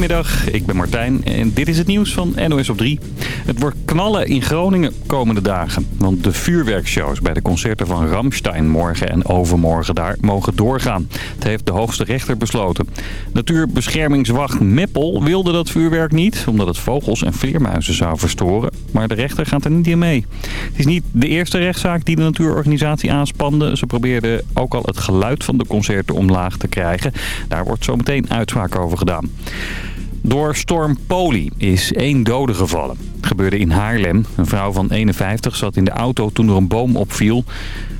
Goedemiddag, ik ben Martijn en dit is het nieuws van NOS op 3. Het wordt knallen in Groningen komende dagen. Want de vuurwerkshows bij de concerten van Ramstein morgen en overmorgen daar mogen doorgaan. Het heeft de hoogste rechter besloten. Natuurbeschermingswacht Meppel wilde dat vuurwerk niet... omdat het vogels en vleermuizen zou verstoren. Maar de rechter gaat er niet in mee. Het is niet de eerste rechtszaak die de natuurorganisatie aanspande. Ze probeerden ook al het geluid van de concerten omlaag te krijgen. Daar wordt zometeen uitspraak over gedaan. Door storm Poli is één dode gevallen. Het gebeurde in Haarlem. Een vrouw van 51 zat in de auto toen er een boom opviel.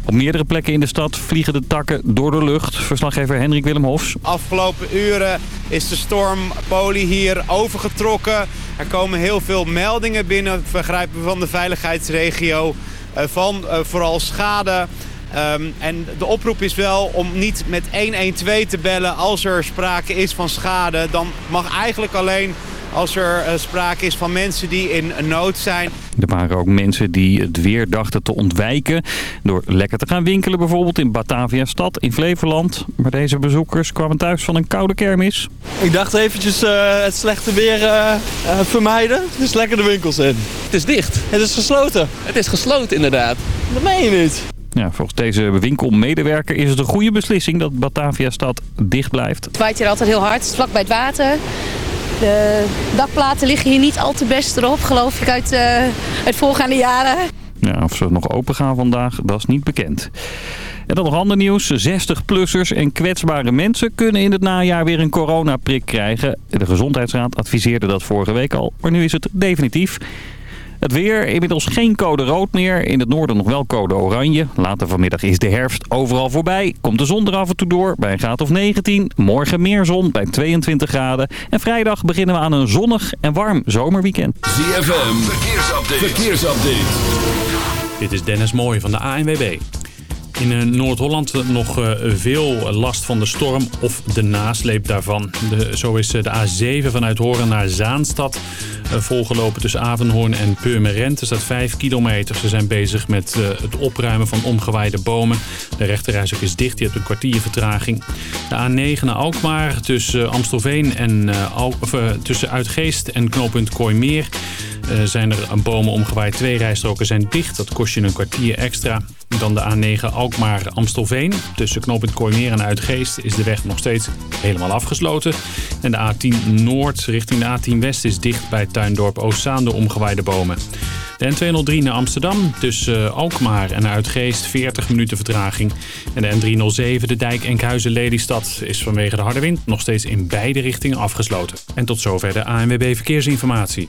Op meerdere plekken in de stad vliegen de takken door de lucht. Verslaggever Hendrik Willem Hofs. Afgelopen uren is de storm Poli hier overgetrokken. Er komen heel veel meldingen binnen, begrijpen van de veiligheidsregio. eh, Van eh, vooral schade. Ehm, en de oproep is wel om niet met 112 te bellen als er sprake is van schade. Dan mag eigenlijk alleen als er eh, sprake is van mensen die in nood zijn. Er waren ook mensen die het weer dachten te ontwijken. Door lekker te gaan winkelen bijvoorbeeld in Batavia stad in Flevoland. Maar deze bezoekers kwamen thuis van een koude kermis. Ik dacht eventjes eh, het slechte weer eh, eh, vermijden. Dus lekker de winkels in. Het is dicht. Het is gesloten. Het is gesloten inderdaad. Dat meen je niet. Ja, volgens deze winkelmedewerker is het een goede beslissing dat Batavia stad dicht blijft. Het waait hier altijd heel hard, het is vlak bij het water. De dakplaten liggen hier niet al te best erop, geloof ik, uit, uit voorgaande jaren. Ja, of ze nog open gaan vandaag, dat is niet bekend. En dan nog ander nieuws. 60-plussers en kwetsbare mensen kunnen in het najaar weer een coronaprik krijgen. De Gezondheidsraad adviseerde dat vorige week al, maar nu is het definitief. Het weer, inmiddels geen code rood meer. In het noorden nog wel code oranje. Later vanmiddag is de herfst overal voorbij. Komt de zon er af en toe door bij een graad of 19. Morgen meer zon bij 22 graden. En vrijdag beginnen we aan een zonnig en warm zomerweekend. ZFM, verkeersupdate. verkeersupdate. Dit is Dennis Mooij van de ANWB. In eh, Noord-Holland nog eh, veel last van de storm of de nasleep daarvan. De, zo is eh, de A7 vanuit Horen naar Zaanstad volgelopen tussen Avenhoorn en Purmerend. Er staat 5 kilometer. Ze zijn bezig met het opruimen van omgewaaide bomen. De rechterreis is dicht. Je hebt een kwartier vertraging. De A9 naar Alkmaar tussen Amstelveen en of, tussen Uitgeest en knooppunt Kooimeer. Eh, zijn er bomen omgewaaid. Twee rijstroken zijn dicht. Dat kost je een kwartier extra. Dan de A9 Alkmaar-Amstelveen. Tussen knooppunt Kooimeer en Uitgeest is de weg nog steeds helemaal afgesloten. En de A10 Noord richting de A10 West is dicht bij Tuindorp Oostzaan omgewaaide bomen. De N203 naar Amsterdam tussen eh, Alkmaar en Uitgeest 40 minuten vertraging. En de N307 de dijk Enkhuizen-Lelystad is vanwege de harde wind nog steeds in beide richtingen afgesloten. En tot zover de ANWB Verkeersinformatie.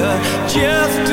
Warrior just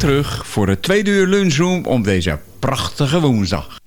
terug voor het tweede uur lunchroom om deze prachtige woensdag.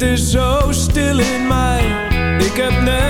het is zo stil in mij. Ik heb net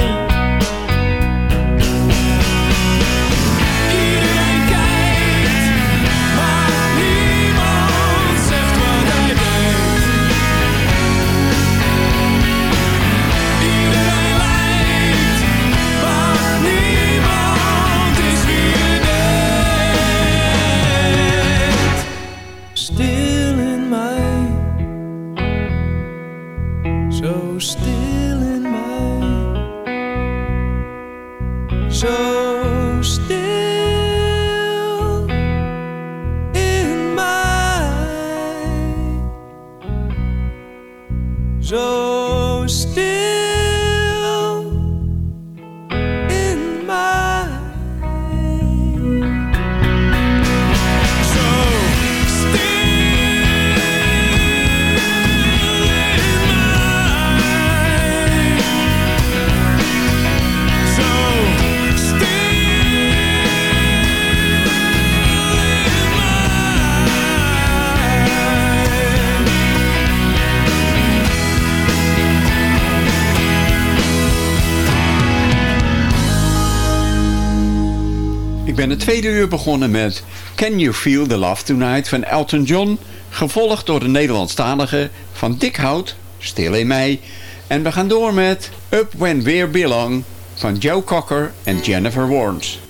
so het tweede uur begonnen met Can You Feel the Love Tonight van Elton John. Gevolgd door de Nederlandstalige van Dick Hout, Stil in Mei. En we gaan door met Up When We're Belong van Joe Cocker en Jennifer Warnes.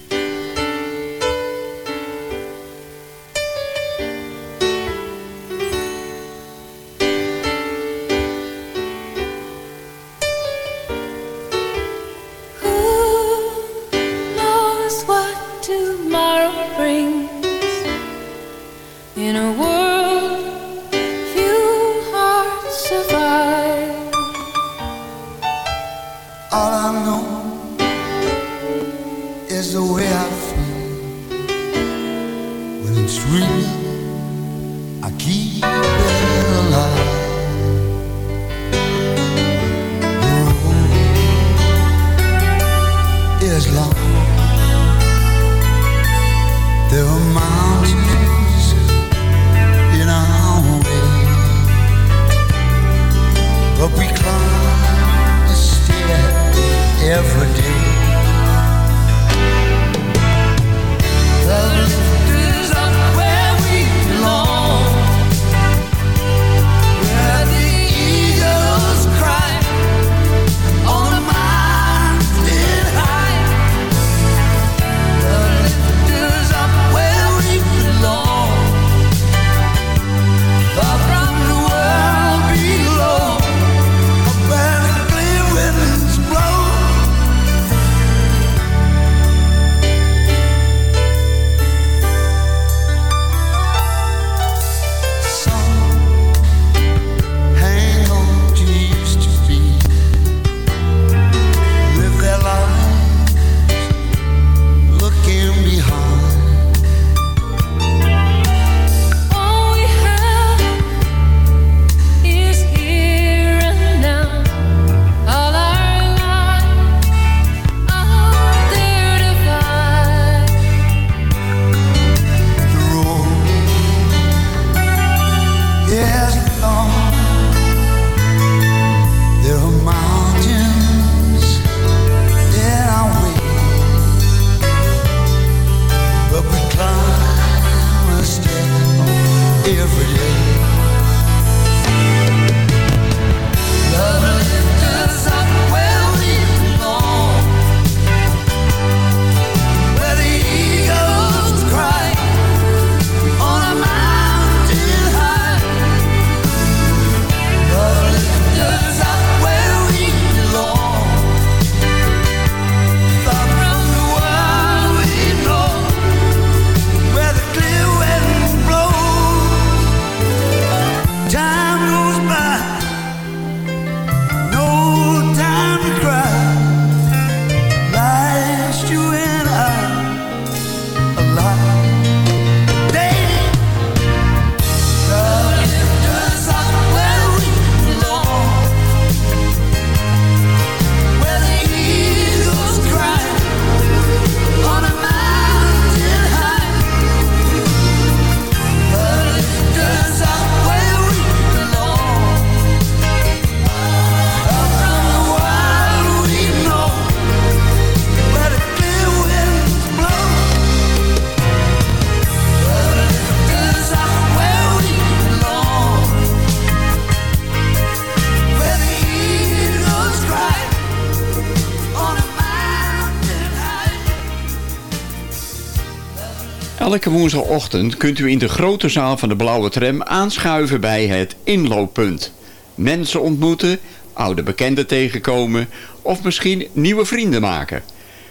woensdagochtend kunt u in de grote zaal van de Blauwe Tram aanschuiven bij het inlooppunt. Mensen ontmoeten, oude bekenden tegenkomen of misschien nieuwe vrienden maken.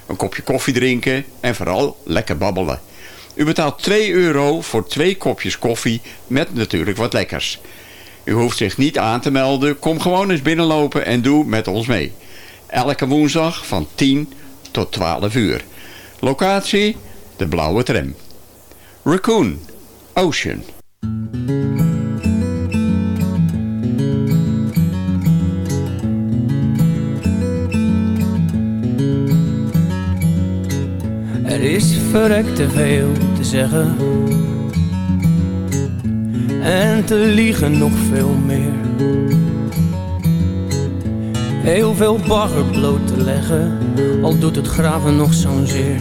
Een kopje koffie drinken en vooral lekker babbelen. U betaalt 2 euro voor twee kopjes koffie met natuurlijk wat lekkers. U hoeft zich niet aan te melden, kom gewoon eens binnenlopen en doe met ons mee. Elke woensdag van 10 tot 12 uur. Locatie, de blauwe tram. Raccoon, Ocean. Er is verrekt te veel te zeggen. En te liegen nog veel meer. Heel veel bagger bloot te leggen Al doet het graven nog zo'n zeer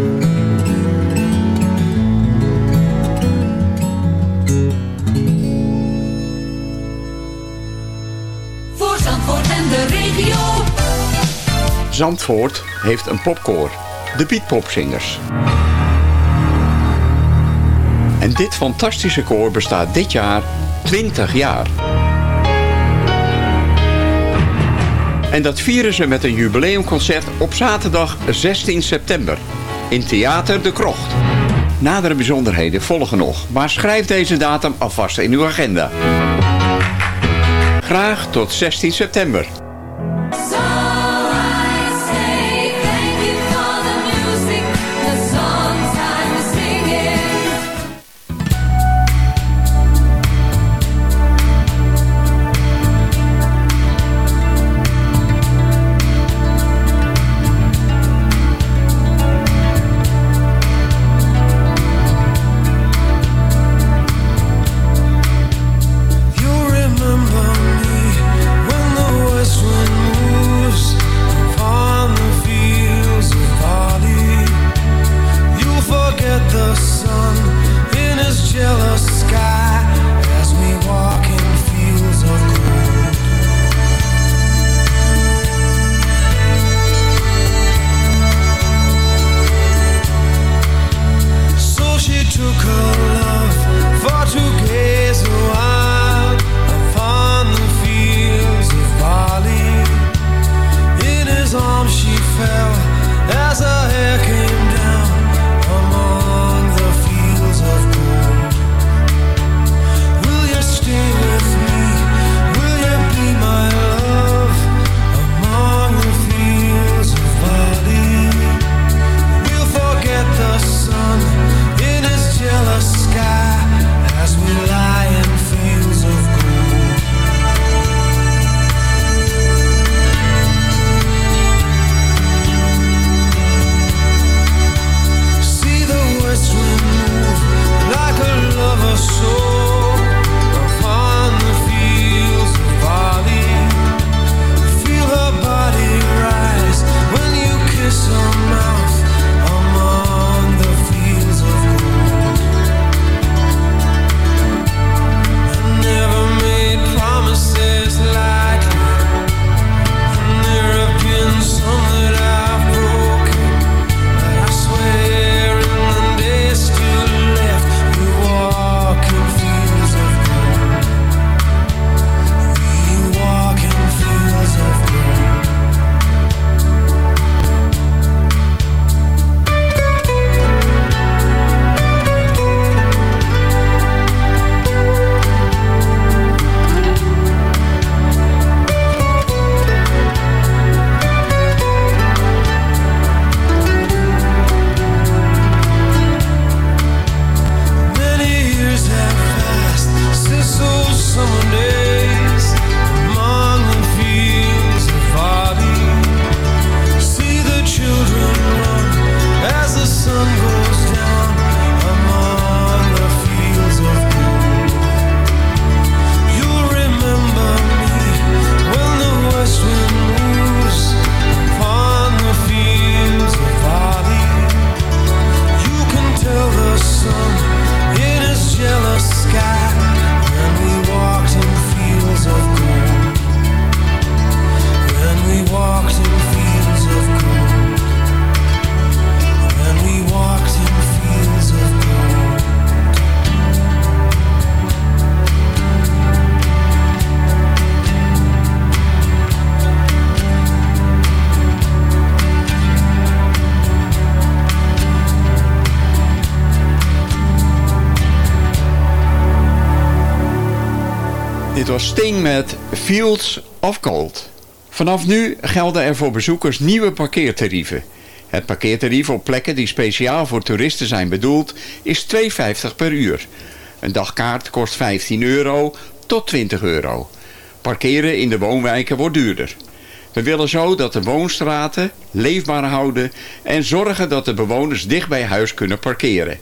Zandvoort heeft een popkoor, de Beatpopzingers. En dit fantastische koor bestaat dit jaar 20 jaar. En dat vieren ze met een jubileumconcert op zaterdag 16 september in Theater de Krocht. Nadere bijzonderheden volgen nog, maar schrijf deze datum alvast in uw agenda. Graag tot 16 september. Sting met Fields of Gold. Vanaf nu gelden er voor bezoekers nieuwe parkeertarieven. Het parkeertarief op plekken die speciaal voor toeristen zijn bedoeld is 2,50 per uur. Een dagkaart kost 15 euro tot 20 euro. Parkeren in de woonwijken wordt duurder. We willen zo dat de woonstraten leefbaar houden en zorgen dat de bewoners dicht bij huis kunnen parkeren.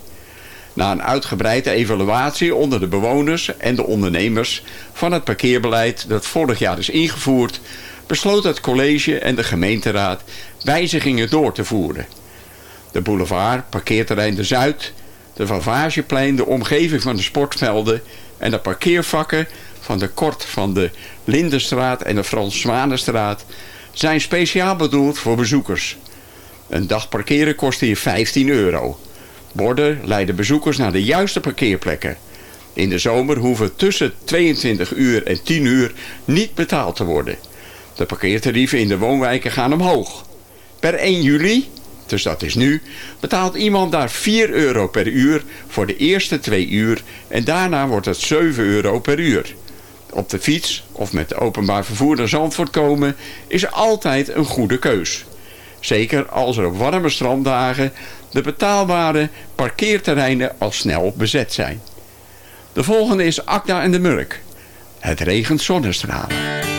Na een uitgebreide evaluatie onder de bewoners en de ondernemers van het parkeerbeleid dat vorig jaar is ingevoerd, besloot het college en de gemeenteraad wijzigingen door te voeren. De boulevard, parkeerterrein De Zuid, de Vavageplein, de omgeving van de sportvelden en de parkeervakken van de Kort van de Lindenstraat en de Frans Zwanenstraat zijn speciaal bedoeld voor bezoekers. Een dag parkeren kost hier 15 euro. Borden leiden bezoekers naar de juiste parkeerplekken. In de zomer hoeven tussen 22 uur en 10 uur niet betaald te worden. De parkeertarieven in de woonwijken gaan omhoog. Per 1 juli, dus dat is nu, betaalt iemand daar 4 euro per uur voor de eerste 2 uur en daarna wordt het 7 euro per uur. Op de fiets of met openbaar vervoer naar Zandvoort komen is altijd een goede keus. Zeker als er op warme stranddagen de betaalbare parkeerterreinen al snel bezet zijn. De volgende is Akda en de Murk. Het regent zonnestralen.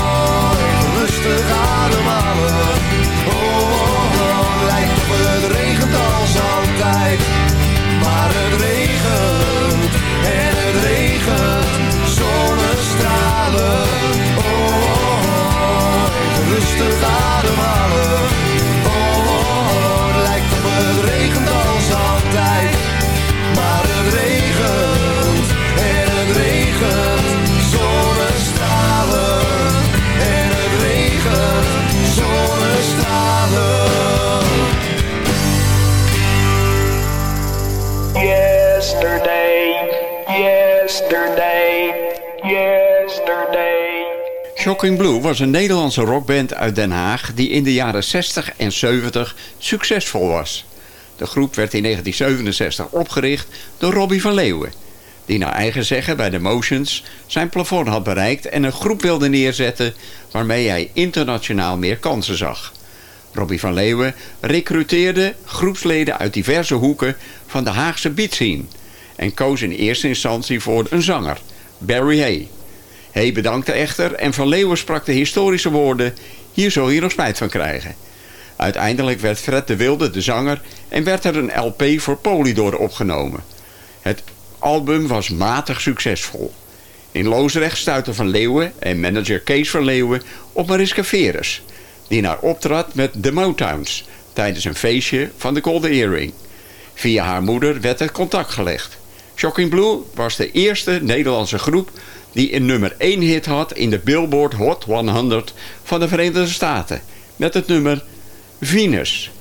de ademhalen. Oh, oh, oh, lijkt op het regent als altijd, maar het regent. Was een Nederlandse rockband uit Den Haag... die in de jaren 60 en 70 succesvol was. De groep werd in 1967 opgericht door Robbie van Leeuwen... die naar eigen zeggen bij de Motions zijn plafond had bereikt... en een groep wilde neerzetten waarmee hij internationaal meer kansen zag. Robbie van Leeuwen recruteerde groepsleden uit diverse hoeken van de Haagse beatscene... en koos in eerste instantie voor een zanger, Barry Hay... Hij bedankte echter en Van Leeuwen sprak de historische woorden... hier zul je nog spijt van krijgen. Uiteindelijk werd Fred de Wilde de zanger... en werd er een LP voor Polydor opgenomen. Het album was matig succesvol. In Loosrecht stuitte Van Leeuwen en manager Kees van Leeuwen op Mariska Veres... die naar optrad met The Motowns... tijdens een feestje van de Golden Earring. Via haar moeder werd het contact gelegd. Shocking Blue was de eerste Nederlandse groep die een nummer 1 hit had in de Billboard Hot 100 van de Verenigde Staten. Met het nummer Venus.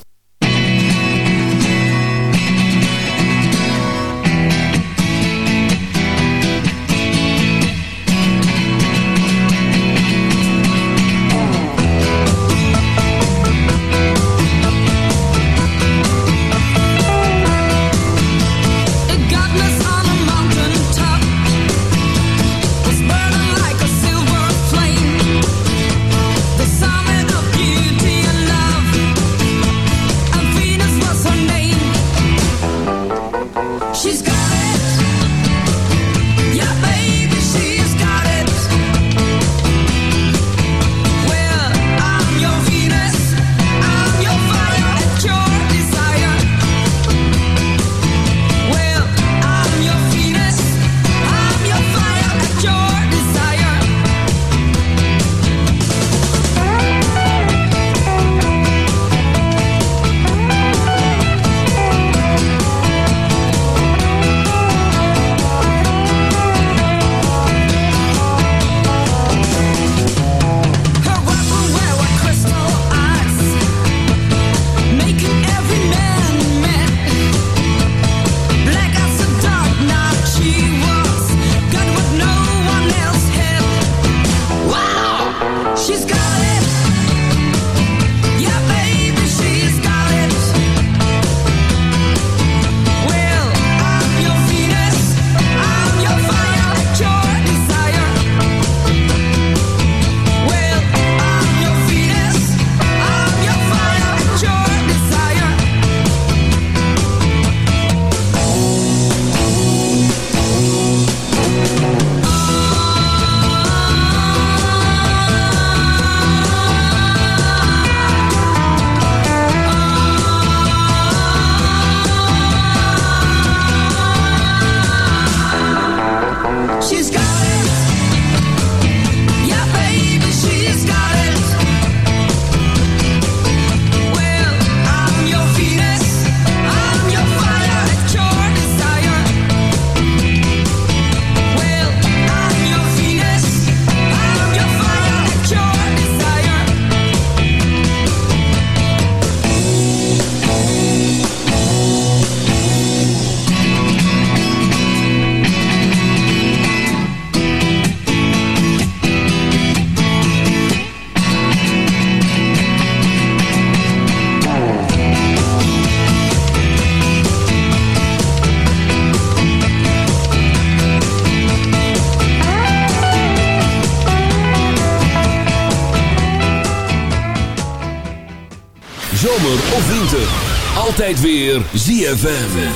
Altijd weer ZFM.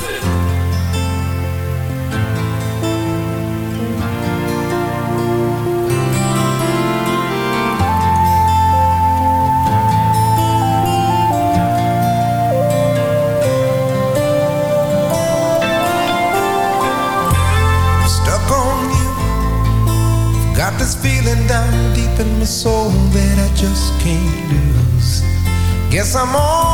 stuck on you. Got this feeling down deep in my soul that I just can't lose. Guess I'm on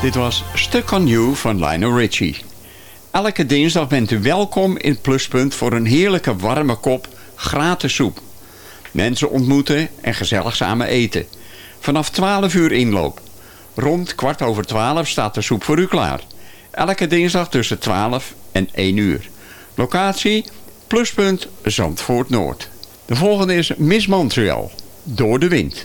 Dit was Stuck on You van Lionel Richie. Elke dinsdag bent u welkom in Pluspunt voor een heerlijke warme kop gratis soep. Mensen ontmoeten en gezellig samen eten. Vanaf 12 uur inloop. Rond kwart over 12 staat de soep voor u klaar. Elke dinsdag tussen 12 en 1 uur. Locatie Pluspunt Zandvoort Noord. De volgende is Miss Montreal. Door de wind.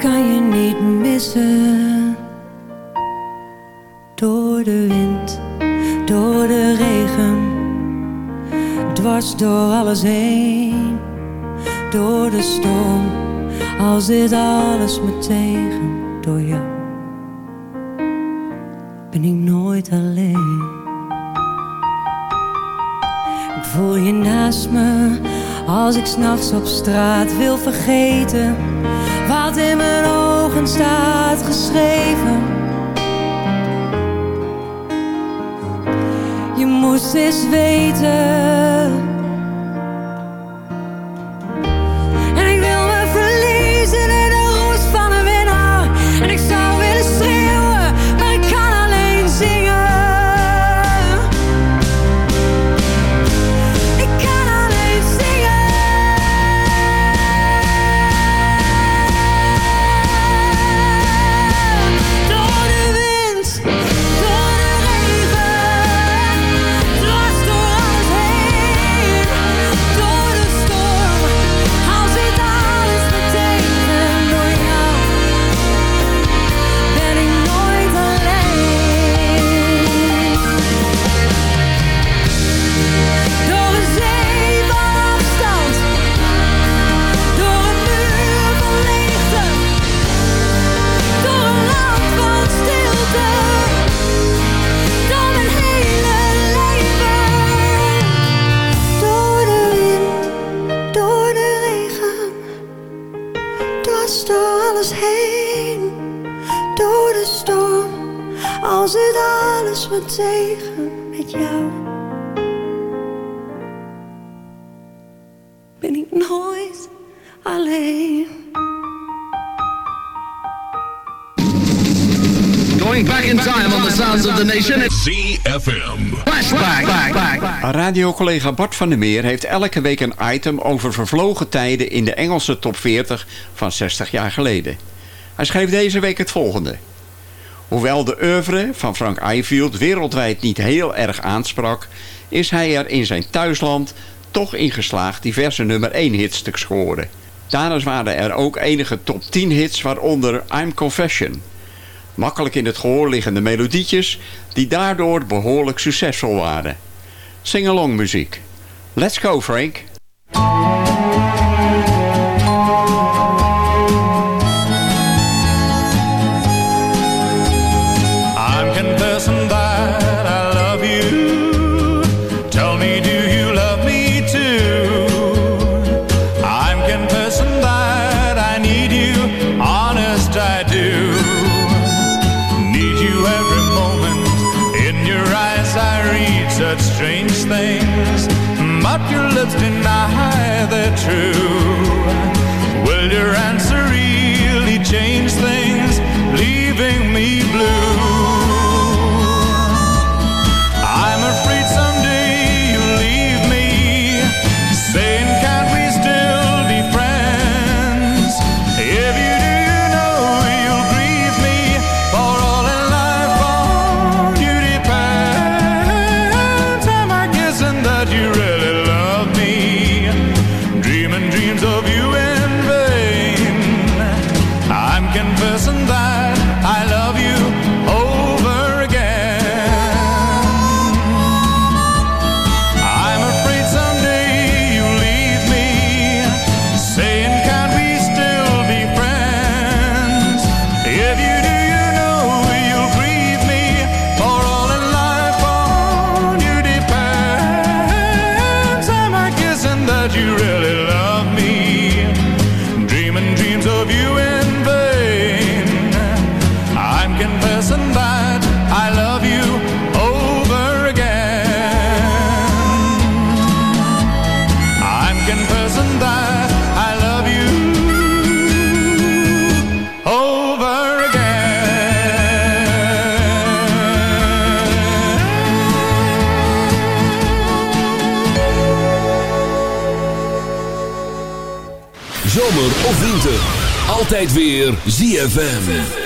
Kan je niet missen. Door de wind, door de regen, dwars door alles heen. Door de storm, als dit alles me tegen. Door jou ben ik nooit alleen. Ik voel je naast me, als ik s'nachts op straat wil vergeten wat in mijn ogen staat geschreven. Je moest eens weten. radiocollega Bart van der Meer heeft elke week een item over vervlogen tijden in de Engelse top 40 van 60 jaar geleden. Hij schreef deze week het volgende. Hoewel de oeuvre van Frank Eifield wereldwijd niet heel erg aansprak... is hij er in zijn thuisland toch in geslaagd diverse nummer 1 hits te scoren. Daarnaast waren er ook enige top 10 hits, waaronder I'm Confession. Makkelijk in het gehoor liggende melodietjes die daardoor behoorlijk succesvol waren sing-along muziek. Let's go Frank! altijd weer ZFM.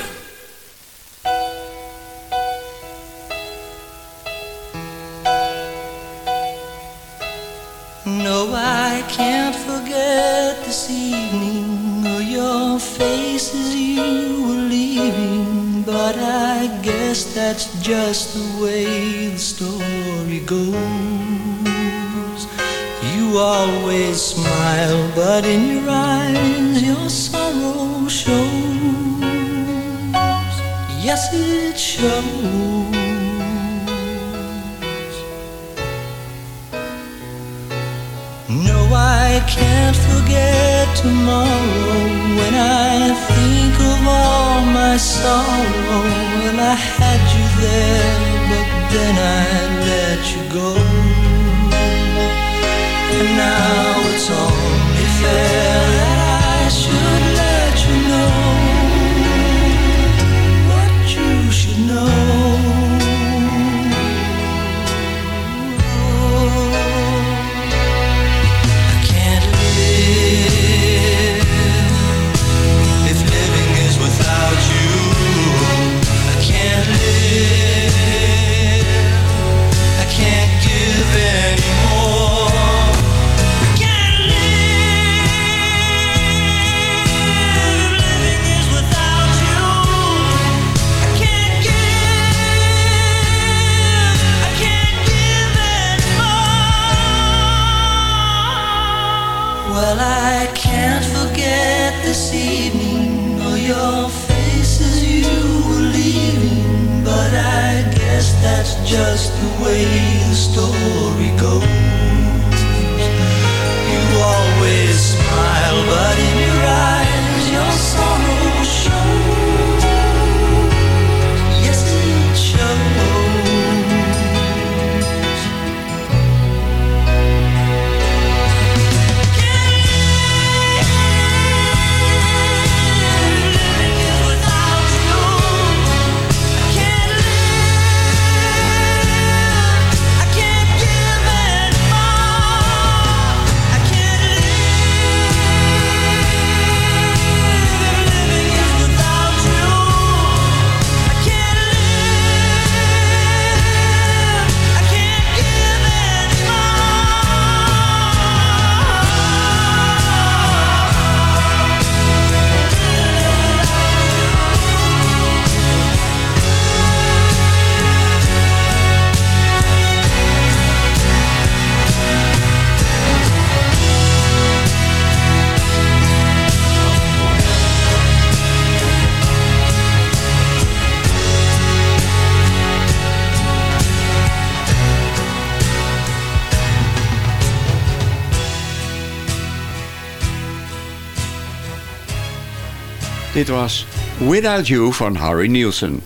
Dit was Without You van Harry Nielsen.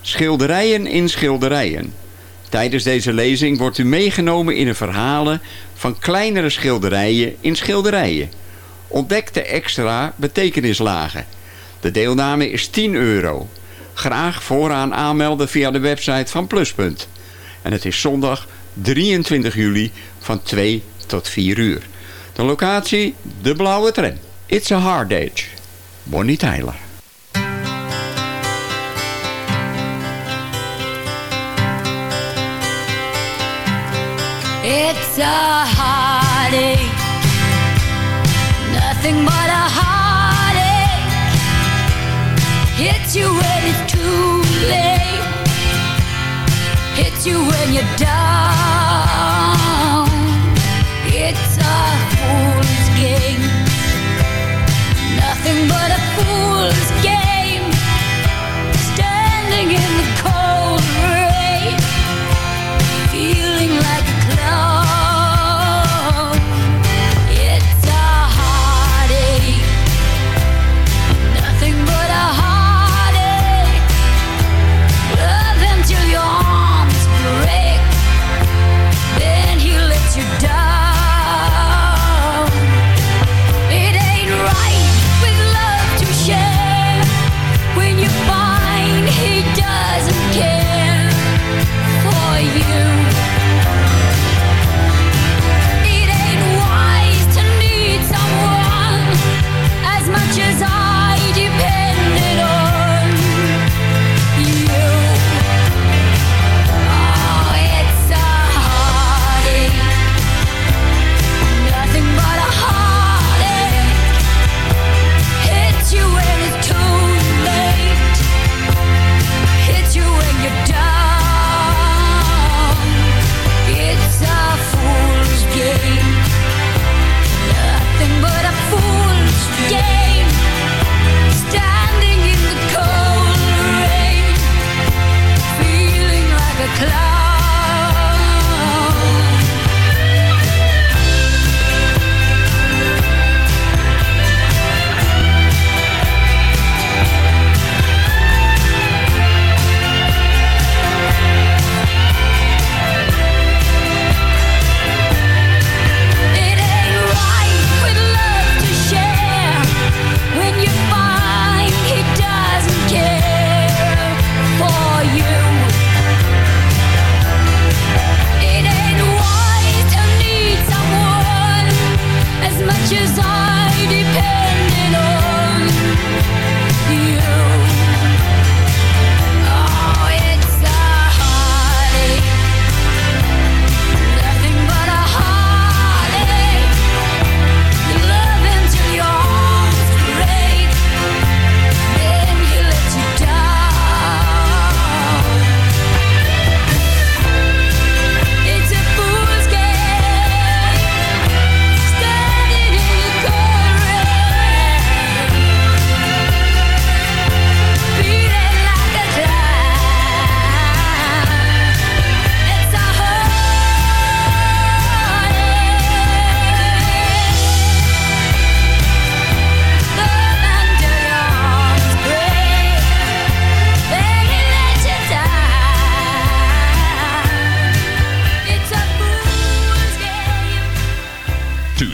Schilderijen in schilderijen. Tijdens deze lezing wordt u meegenomen in een verhalen van kleinere schilderijen in schilderijen. Ontdek de extra betekenislagen. De deelname is 10 euro. Graag vooraan aanmelden via de website van Pluspunt. En het is zondag 23 juli van 2 tot 4 uur. De locatie, de blauwe tram. It's a hard age. Bonnie Tyler. It's a heartache Nothing but a heartache Hits you when it's too late Hits you when you're done. nothing but a fool.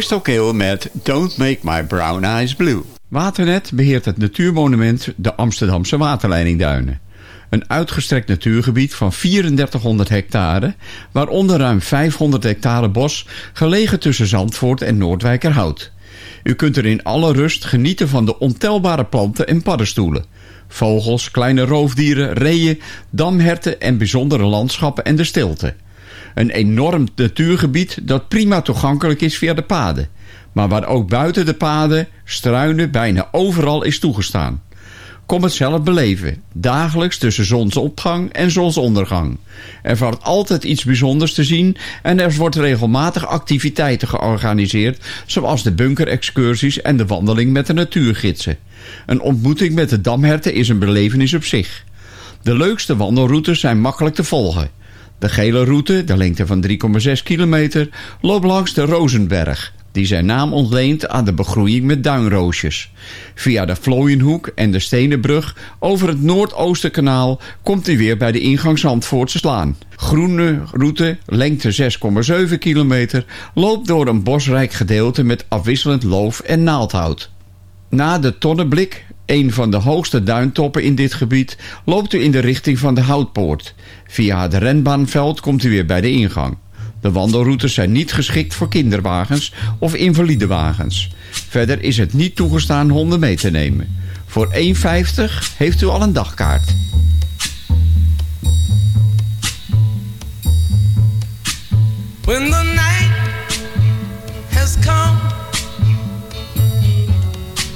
Crystal met Don't Make My Brown Eyes Blue. Waternet beheert het natuurmonument de Amsterdamse Waterleidingduinen. Een uitgestrekt natuurgebied van 3400 hectare, waaronder ruim 500 hectare bos, gelegen tussen Zandvoort en Noordwijkerhout. U kunt er in alle rust genieten van de ontelbare planten en paddenstoelen. Vogels, kleine roofdieren, reeën, damherten en bijzondere landschappen en de stilte. Een enorm natuurgebied dat prima toegankelijk is via de paden. Maar waar ook buiten de paden struinen bijna overal is toegestaan. Kom het zelf beleven. Dagelijks tussen zonsopgang en zonsondergang. Er valt altijd iets bijzonders te zien en er wordt regelmatig activiteiten georganiseerd, zoals de bunkerexcursies en de wandeling met de natuurgidsen. Een ontmoeting met de damherten is een belevenis op zich. De leukste wandelroutes zijn makkelijk te volgen. De gele route, de lengte van 3,6 kilometer, loopt langs de Rozenberg, die zijn naam ontleent aan de begroeiing met duinroosjes. Via de Vlooienhoek en de Stenenbrug over het Noordoostenkanaal komt u weer bij de ingang Zandvoortse Slaan. Groene route, lengte 6,7 kilometer, loopt door een bosrijk gedeelte met afwisselend loof en naaldhout. Na de Tonneblik, een van de hoogste duintoppen in dit gebied, loopt u in de richting van de Houtpoort. Via het renbaanveld komt u weer bij de ingang. De wandelroutes zijn niet geschikt voor kinderwagens of invalidewagens. Verder is het niet toegestaan honden mee te nemen. Voor 1,50 heeft u al een dagkaart. When the night has come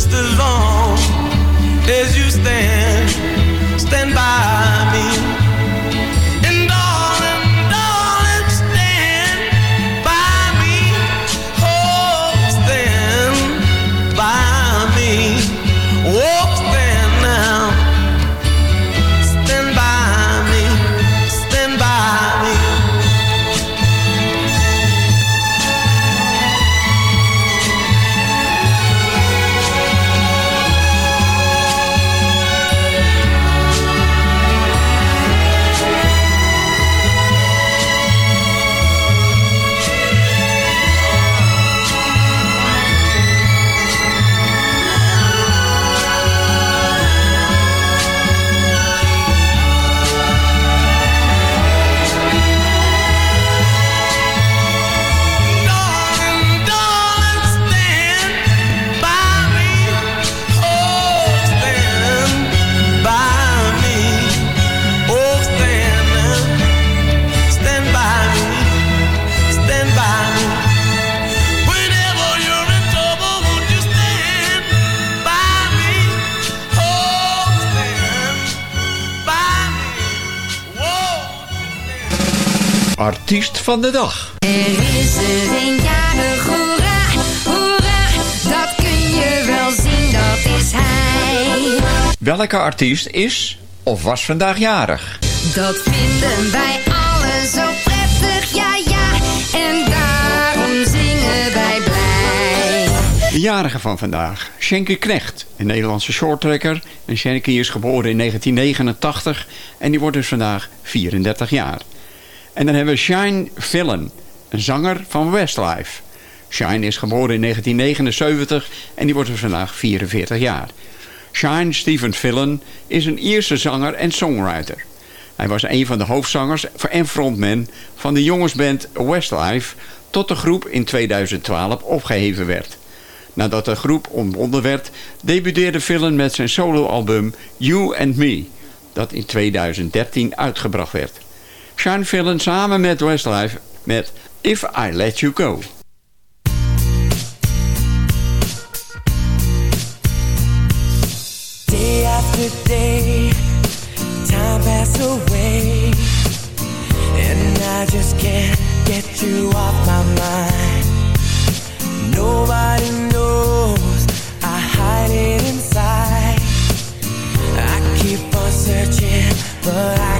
just as long as you stand. Van de dag. Er is er een jarig, hoera, hoera, dat kun je wel zien, dat is hij. Welke artiest is of was vandaag jarig? Dat vinden wij allen zo prettig, ja ja, en daarom zingen wij blij. De jarige van vandaag, Schenke Knecht, een Nederlandse shorttrekker. En Schenke is geboren in 1989 en die wordt dus vandaag 34 jaar. En dan hebben we Shine Villen, een zanger van Westlife. Shine is geboren in 1979 en die wordt dus vandaag 44 jaar. Shine Stephen Villen is een Ierse zanger en songwriter. Hij was een van de hoofdzangers en frontman van de jongensband Westlife... tot de groep in 2012 opgeheven werd. Nadat de groep ontbonden werd, debuteerde Villen met zijn soloalbum You and Me... dat in 2013 uitgebracht werd. Shine Villen samen met Westlife met If I Let You Go... Day after day, time passed away, and I just can't get you off my mind. Nobody knows I hide it inside. I keep on searching, but I